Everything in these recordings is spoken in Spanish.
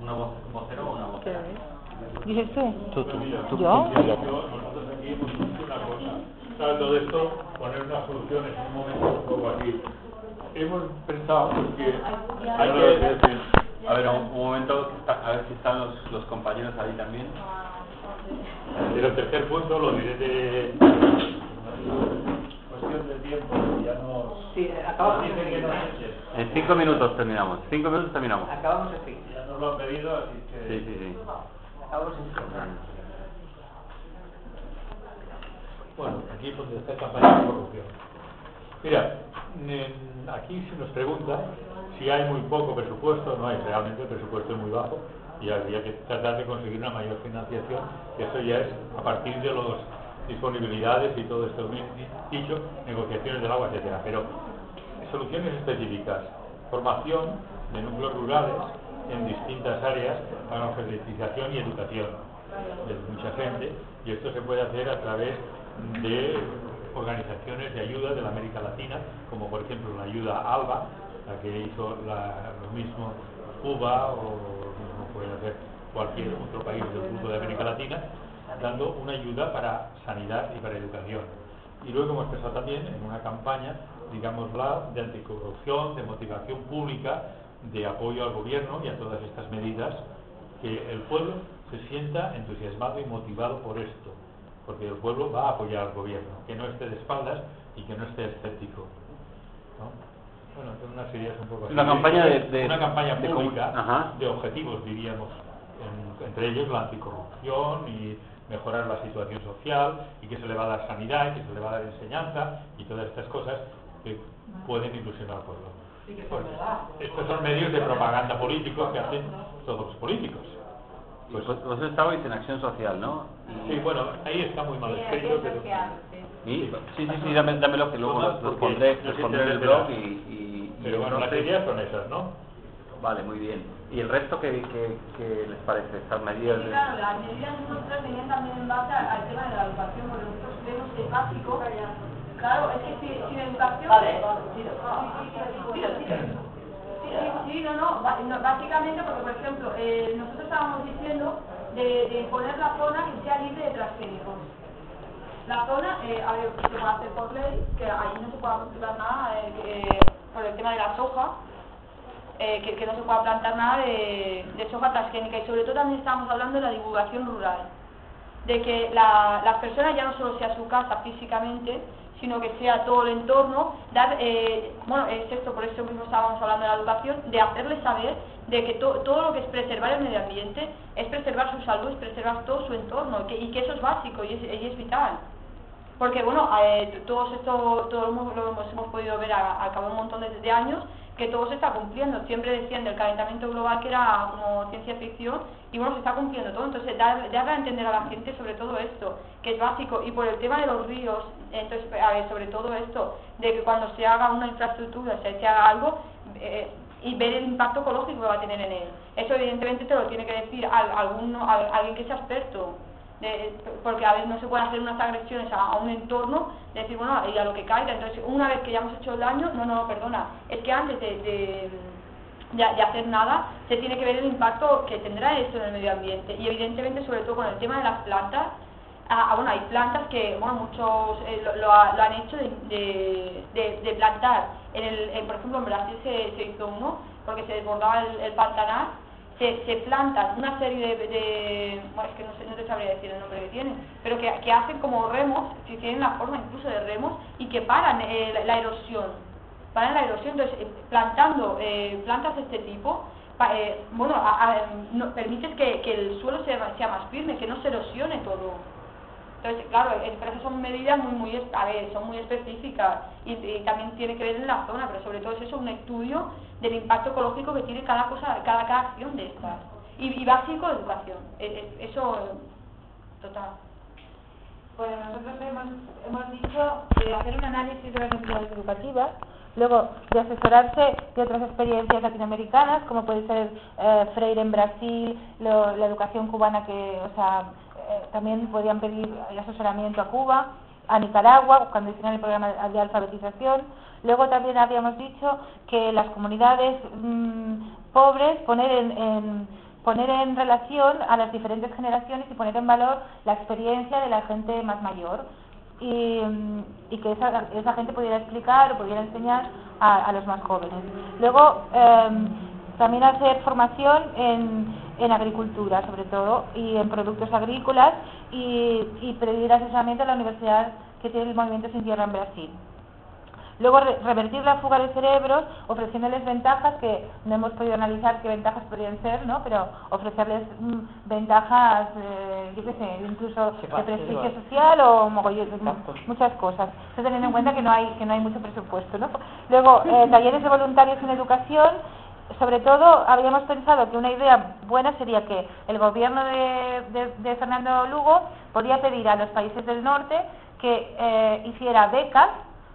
una voz, vocero o una vocera. ¿Dices tú? Tú, tú, tú. ¿Yo? Nosotros aquí hemos dicho una cosa. Claro, todo esto, poner unas soluciones en un momento un poco así. Hemos pensado que hay que... A ver, un, un momento, a ver si están los, los compañeros ahí también. Pero el tercer punto lo diré de cuestión de tiempo, ya nos... Sí, acabamos Dicen que no eches. En cinco minutos terminamos. Cinco minutos terminamos. Acabamos así. Ya nos lo han pedido, así que... Sí, sí, sí. Acabamos. Bueno, aquí es donde está el campaña de corrupción. Mira, en- aquí se nos pregunta si hay muy poco presupuesto, no hay, realmente el presupuesto es muy bajo y habría que tratar de conseguir una mayor financiación, que eso ya es a partir de las disponibilidades y todo esto. Di- dicho, negociaciones del agua, etcétera. Pero soluciones específicas, formación de núcleos rurales en distintas áreas para alfabetización y educación de mucha gente. Y esto se puede hacer a través de organizaciones de ayuda de la América Latina, como por ejemplo la ayuda ALBA, la que hizo la- lo mismo Cuba o lo mismo puede hacer cualquier otro país del grupo de América Latina, dando una ayuda para sanidad y para educación. Y luego hemos pensado también en una campaña, digámosla, de anticorrupción, de motivación pública, de apoyo al gobierno y a todas estas medidas, que el pueblo se sienta entusiasmado y motivado por esto, porque el pueblo va a apoyar al gobierno, que no esté de espaldas y que no esté escéptico. ¿no? Bueno, son unas ideas un poco así. Una campaña de- de- una campaña de pública de objetivos, diríamos, en- entre ellos la anticorrupción y mejorar la situación social y que se le va a dar sanidad y que se le va a dar enseñanza y todas estas cosas que pueden ilusionar al pueblo. Pues, estos son medios de propaganda políticos que hacen todos los políticos. Pues vosotros estabais en acción social, ¿no? Y- Sí, bueno, ahí está muy mal escrito, pero... sí, sí, sí, dame, dámelo que luego los, pondré, los pondré en el blog y, y, y Pero bueno, las ideas son esas, ¿no? Vale, muy bien. ¿Y el resto qué, qué, qué les parece? Estas medidas de... Claro, las medidas nuestras venían también en base al tema de la educación, porque nosotros creemos que es básico. Claro, es que si- sin educación. Vale. Sí, sí, sí, sí, sí, sí, sí, sí, no, no, no, básicamente porque, por ejemplo, eh, nosotros estábamos diciendo de, de poner la zona que sea libre de transgénicos. La zona, eh, a ver, se puede hacer por ley, que ahí no se puede plantar nada eh, que- por el tema de la soja, eh, que, no se pueda plantar nada de, soja transgénica y sobre todo también estamos hablando de la divulgación rural, de que la- las personas ya no solo sea su casa físicamente, sino que sea todo el entorno, dar, eh, bueno, es esto, por eso mismo estábamos hablando de la educación, de hacerles saber de que to- todo lo que es preservar el medio ambiente es preservar su salud, es preservar todo su entorno que, y que eso es básico y es, y es vital. Porque bueno, eh, todos esto, todo lo hemos, lo hemos, podido ver a- al cabo un montón de, de años que todo se está cumpliendo. Siempre decían del calentamiento global que era como ciencia ficción y bueno, se está cumpliendo todo. Entonces, dar, darle a entender a la gente sobre todo esto, que es básico. Y por el tema de los ríos, entonces, sobre todo esto, de que cuando se haga una infraestructura, se, haga algo, eh, y ver el impacto ecológico que va a tener en él. Eso evidentemente te lo tiene que decir al- alguno, al- alguien que sea experto de- porque a veces no se pueden hacer unas agresiones a, un entorno, de decir, bueno, y a lo que caiga. Entonces, una vez que ya hemos hecho el daño, no, no, perdona, es que antes de, de, hacer nada, se tiene que ver el impacto que tendrá esto en el medio ambiente. Y evidentemente, sobre todo con el tema de las plantas, ah, ah, bueno, hay plantas que, bueno, muchos eh, lo, lo ha- lo han hecho de plantar. En el, en, por ejemplo, en Brasil se, se hizo uno, porque se desbordaba el, el pantanal, se, se plantan una serie de, de- bueno, es que no, sé, no te sabría decir el nombre que tienen, pero que, que hacen como remos, que tienen la forma incluso de remos y que paran eh, la, erosión, paran la erosión, entonces eh, plantando eh, plantas de este tipo, pa- eh, bueno, a- permites que, que el suelo sea, sea más firme, que no se erosione todo. Entonces, claro, son medidas muy, muy, a ver, son muy específicas y, y también tiene que ver en la zona, pero sobre todo es eso, un estudio del impacto ecológico que tiene cada cosa, cada, cada acción de estas. Y, y básico, educación. Eh, eh, Eso, eh, total. Pues nosotros hemos, hemos dicho de hacer un análisis de las necesidades educativas, luego de asesorarse de otras experiencias latinoamericanas, como puede ser eh, Freire en Brasil, lo- la educación cubana que, o sea, eh, también podían pedir asesoramiento a Cuba, a Nicaragua, cuando hicieron el programa de alfabetización. Luego también habíamos dicho que las comunidades mm, pobres poner en, poner en relación a las diferentes generaciones y poner en valor la experiencia de la gente más mayor y, mm, que esa, esa gente pudiera explicar o pudiera enseñar a, a los más jóvenes. Luego, em, también hacer formación en, en agricultura, sobre todo, y en productos agrícolas, y, y pedir asesoramiento a la universidad que tiene el movimiento Sin Tierra en Brasil. Luego, re- revertir la fuga de cerebros, ofreciéndoles ventajas que no hemos podido analizar qué ventajas podrían ser, ¿no? Pero ofrecerles mm, ventajas, eh, yo qué sé, incluso Sí, de sí, prestigio social o mogollón, muchas cosas. Teniendo en cuenta que no hay que no hay mucho presupuesto, ¿no? Luego, eh, talleres de voluntarios en educación. Sobre todo, habíamos pensado que una idea buena sería que el gobierno de, de- Fernando Lugo podría pedir a los países del norte que eh, hiciera becas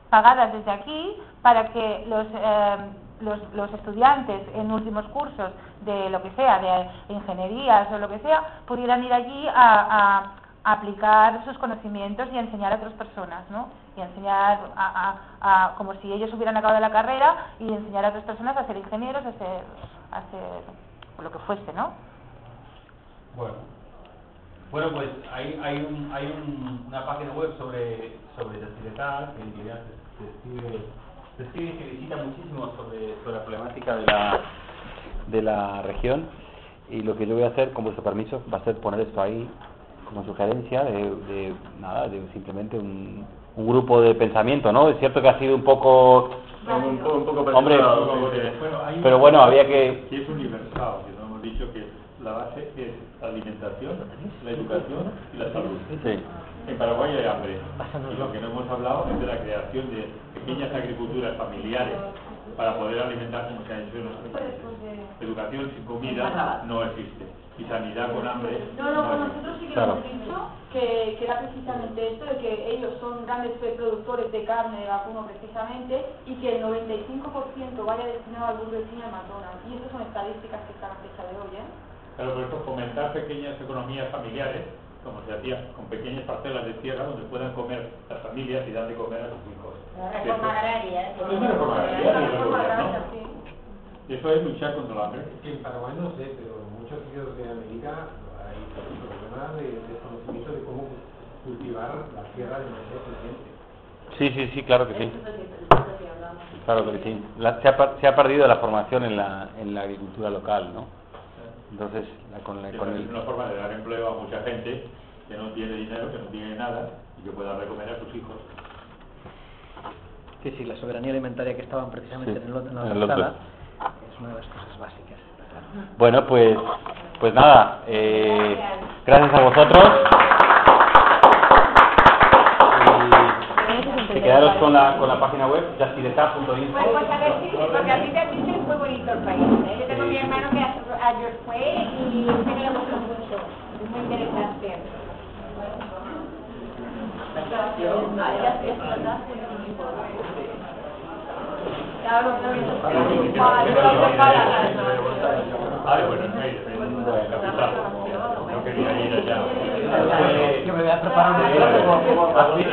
pagadas desde aquí para que los, eh, los, los estudiantes en últimos cursos de lo que sea, de ingenierías o lo que sea, pudieran ir allí a aplicar sus conocimientos y enseñar a otras personas, ¿no? Y enseñar a, a- a- como si ellos hubieran acabado la carrera y enseñar a otras personas a ser ingenieros, a ser, a ser lo que fuese, ¿no? Bueno, bueno pues hay, hay, un, hay un- una página web sobre, sobre Testiletal que ya se, escribe, se visita muchísimo sobre, sobre la problemática de la, de la región y lo que yo voy a hacer, con vuestro permiso, va a ser poner esto ahí como sugerencia de, de nada, de simplemente un, un grupo de pensamiento, ¿no? Es cierto que ha sido un poco... Un poco, un poco Hombre, bueno, pero bueno, había que... que es universal, que no hemos dicho que la base es la alimentación, la educación y la salud. Sí. En Paraguay hay hambre. Y lo que no hemos hablado es de la creación de pequeñas agriculturas familiares para poder alimentar, como se ha dicho en los países. Educación sin comida no existe. Y sanidad con hambre No, no, con nosotros sí que Claro. hemos dicho que, que era precisamente esto, de que ellos son grandes productores de carne de vacuno precisamente y que el 95% vaya destinado al Burger King y al McDonald's. Y estas son estadísticas que están a fecha de hoy, ¿eh? Claro, por eso fomentar pequeñas economías familiares, como se hacía con pequeñas parcelas de tierra donde puedan comer las familias y dar de comer a sus hijos. La reforma agraria. ¿eh? Es una reforma agraria. Y eso es luchar contra el hambre. que en Paraguay no sé, pero muchos sitios de América hay problemas de desconocimiento de cómo cultivar la tierra de manera eficiente. Sí, sí, sí, claro que sí. Es es. Claro que sí. La- se, ha, se ha perdido la formación en la, en la agricultura local, ¿no? Entonces, la- con, la- con Es el... una forma de dar empleo a mucha gente que no tiene dinero, que no tiene nada y que pueda recomer a sus hijos. Sí, sí, la soberanía alimentaria que estaban precisamente Sí, en el en la en otra el es una de las cosas básicas. Bueno, pues, pues nada, eh, gracias a vosotros. Y que quedaros con la, con la página web, justileta.info. Pues, pues a ver si, porque a que es muy bonito el país. ¿eh? Yo tengo mi hermano que a- ayer fue y sé que le gustó mucho. Es muy interesante. Claro, no, no, Ay, bueno, en Meire, en la capital. No quería ir allá. Que me voy a preparar así.